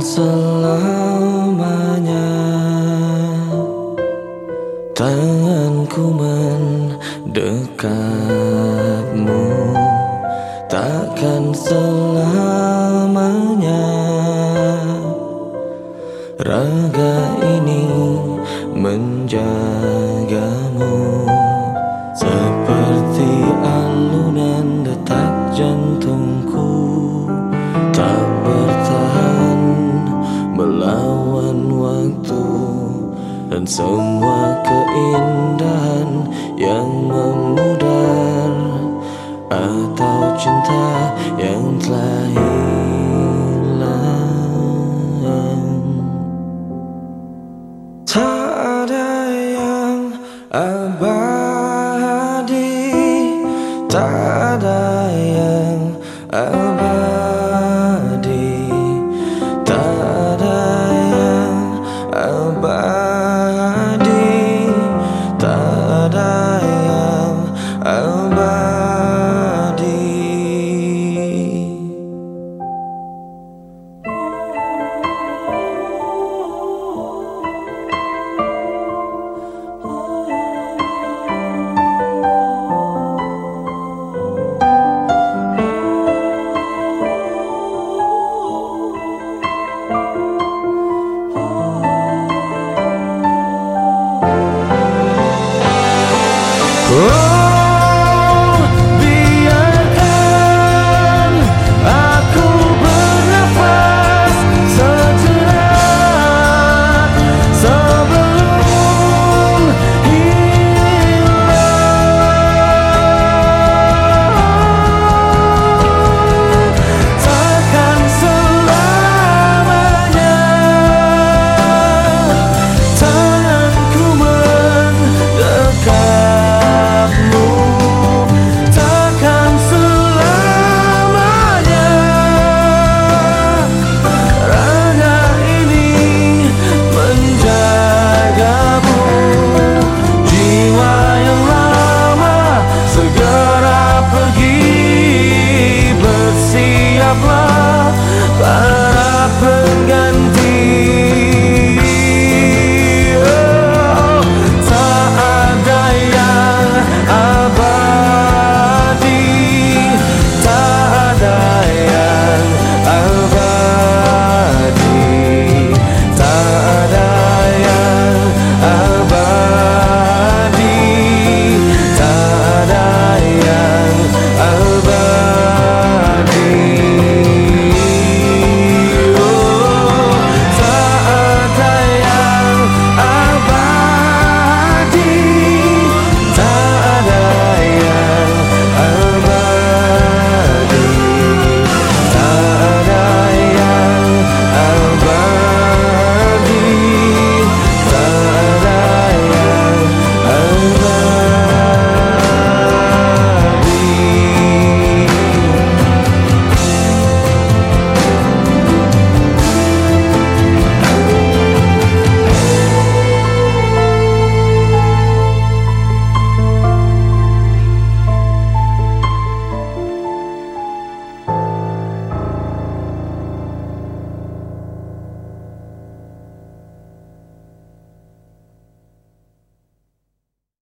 selamanya Tanganku mendekatmu. Takkan selamanya Raga ini menjagamu Dan semua keindahan yang memudar Atau cinta yang telah hilang. Tak ada yang abadi Tak ada yang abadi Oh